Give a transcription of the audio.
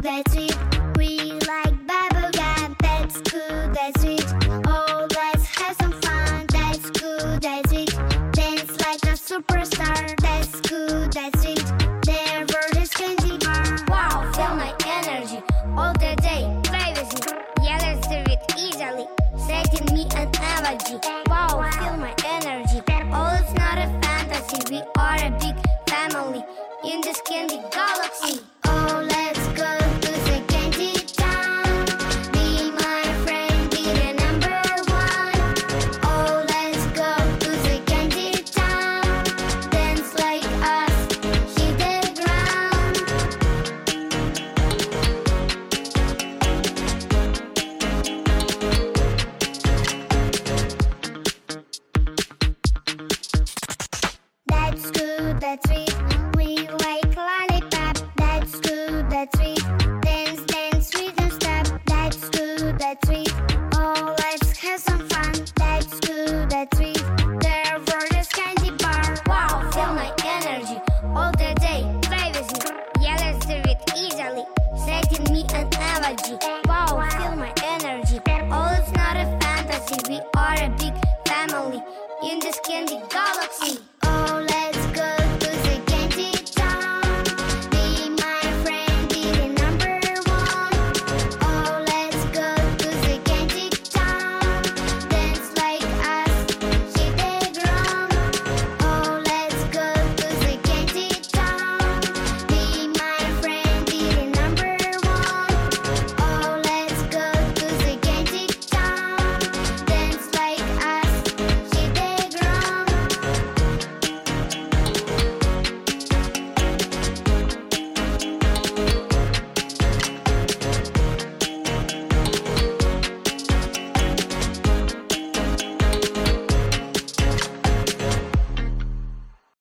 that's sweet. We like bubblegum, that's cool, that's sweet. Oh, let's have some fun, that's cool, that's sweet. Dance like a superstar, that's cool, that's sweet. Their word is candy bar. Wow, feel my energy all the day. Play with me, yeah, let's do it easily. Setting me an allergy. Wow, feel my energy. Oh, it's not a fantasy. We are a big family in this candy galaxy. Oh, We like lollipop. Dance, dance, we don't stop. Oh, let's have some fun. Candy bar. Wow, feel my energy all the day. Yeah, let's do it easily. Setting me an. Wow, feel my energy. Oh, it's not a fantasy. We are a big family in this candy galaxy.